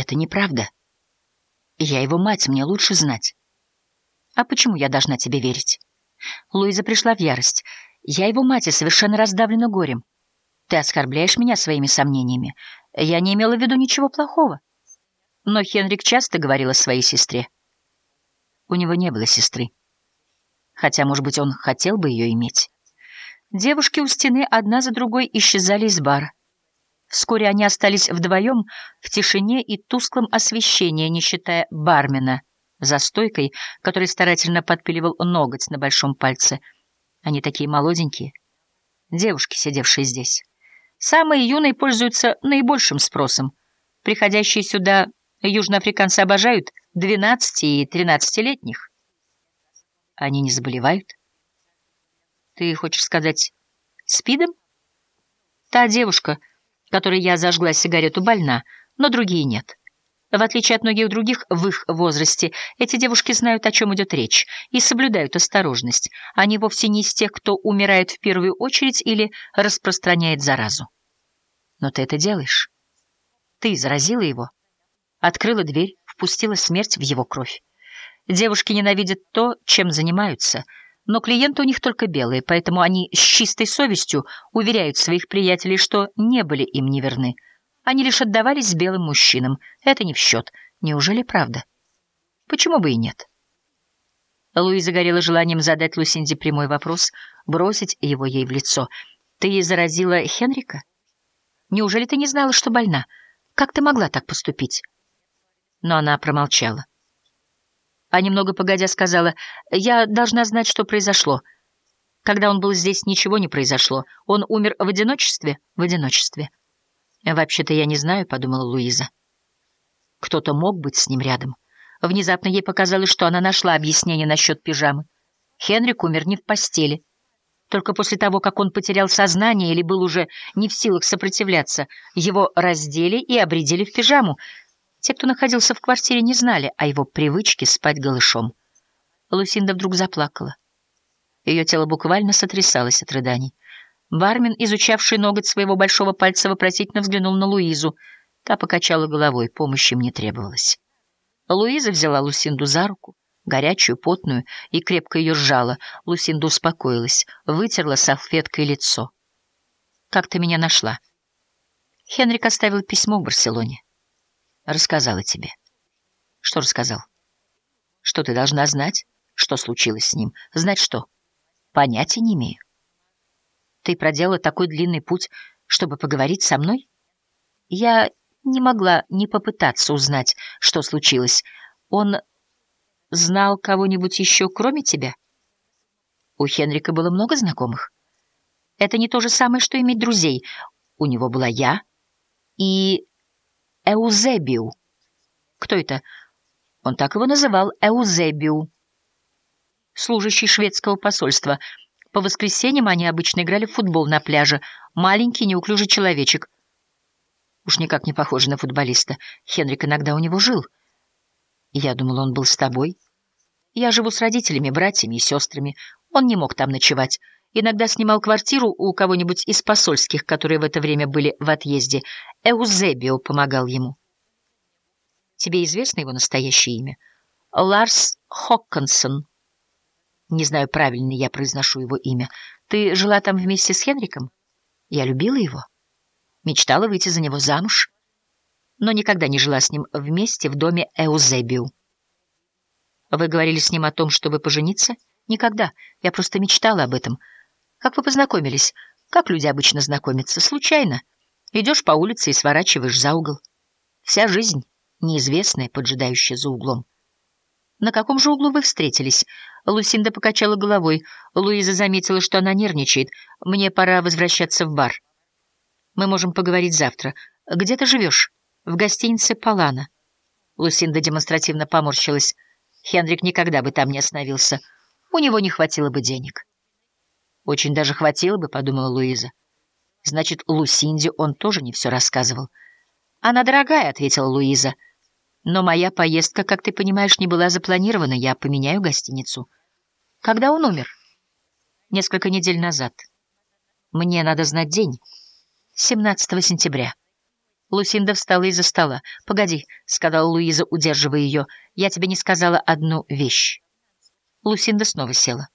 Это неправда. Я его мать, мне лучше знать. А почему я должна тебе верить? Луиза пришла в ярость. Я его мать и совершенно раздавлена горем. Ты оскорбляешь меня своими сомнениями. Я не имела в виду ничего плохого. Но Хенрик часто говорил о своей сестре. У него не было сестры. Хотя, может быть, он хотел бы ее иметь. Девушки у стены одна за другой исчезали из бара. Вскоре они остались вдвоем в тишине и тусклом освещении, не считая бармена за стойкой, который старательно подпиливал ноготь на большом пальце. Они такие молоденькие. Девушки, сидевшие здесь. Самые юные пользуются наибольшим спросом. Приходящие сюда южноафриканцы обожают 12- и 13-летних. Они не заболевают? Ты хочешь сказать, спидом? Та девушка, которой я зажгла сигарету, больна, но другие нет. В отличие от многих других в их возрасте, эти девушки знают, о чем идет речь, и соблюдают осторожность. Они вовсе не из тех, кто умирает в первую очередь или распространяет заразу. Но ты это делаешь. Ты заразила его, открыла дверь, впустила смерть в его кровь. Девушки ненавидят то, чем занимаются, но клиенты у них только белые, поэтому они с чистой совестью уверяют своих приятелей, что не были им неверны. Они лишь отдавались белым мужчинам. Это не в счет. Неужели правда? Почему бы и нет? Луиза горела желанием задать Лусинде прямой вопрос, бросить его ей в лицо. «Ты заразила Хенрика? Неужели ты не знала, что больна? Как ты могла так поступить?» Но она промолчала. А немного погодя сказала, «Я должна знать, что произошло. Когда он был здесь, ничего не произошло. Он умер в одиночестве? В одиночестве». «Вообще-то я не знаю», — подумала Луиза. Кто-то мог быть с ним рядом. Внезапно ей показалось, что она нашла объяснение насчет пижамы. Хенрик умер не в постели. Только после того, как он потерял сознание или был уже не в силах сопротивляться, его раздели и обредили в пижаму. Те, кто находился в квартире, не знали о его привычке спать голышом. Лусинда вдруг заплакала. Ее тело буквально сотрясалось от рыданий. Бармен, изучавший ноготь своего большого пальца, вопросительно взглянул на Луизу. Та покачала головой, помощи мне требовалось. Луиза взяла Лусинду за руку, горячую, потную, и крепко ее сжала. Лусинда успокоилась, вытерла салфеткой лицо. «Как ты меня нашла?» Хенрик оставил письмо в Барселоне. Рассказала тебе. Что рассказал? Что ты должна знать? Что случилось с ним? Знать что? Понятия не имею. Ты проделала такой длинный путь, чтобы поговорить со мной? Я не могла не попытаться узнать, что случилось. Он знал кого-нибудь еще, кроме тебя? У Хенрика было много знакомых. Это не то же самое, что иметь друзей. У него была я и Эузебиу. Кто это? Он так его называл, Эузебиу. Служащий шведского посольства. По воскресеньям они обычно играли в футбол на пляже. Маленький, неуклюжий человечек. Уж никак не похож на футболиста. Хенрик иногда у него жил. Я думал, он был с тобой. Я живу с родителями, братьями и сестрами. Он не мог там ночевать. Иногда снимал квартиру у кого-нибудь из посольских, которые в это время были в отъезде. Эузебио помогал ему. Тебе известно его настоящее имя? Ларс Хоккансон. Не знаю, правильно я произношу его имя. Ты жила там вместе с Хенриком? Я любила его. Мечтала выйти за него замуж. Но никогда не жила с ним вместе в доме Эузебио. Вы говорили с ним о том, чтобы пожениться? Никогда. Я просто мечтала об этом. Как вы познакомились? Как люди обычно знакомятся? Случайно. Идешь по улице и сворачиваешь за угол. Вся жизнь неизвестная, поджидающая за углом. На каком же углу вы встретились? Лусинда покачала головой. Луиза заметила, что она нервничает. Мне пора возвращаться в бар. Мы можем поговорить завтра. Где ты живешь? В гостинице Палана. Лусинда демонстративно поморщилась. Хенрик никогда бы там не остановился. У него не хватило бы денег. Очень даже хватило бы, подумала Луиза. Значит, Лусинде он тоже не все рассказывал. Она дорогая, ответила Луиза. Но моя поездка, как ты понимаешь, не была запланирована. Я поменяю гостиницу. Когда он умер? Несколько недель назад. Мне надо знать день. 17 сентября. Лусинда встала из-за стола. «Погоди», — сказала Луиза, удерживая ее, — «я тебе не сказала одну вещь». Лусинда снова села.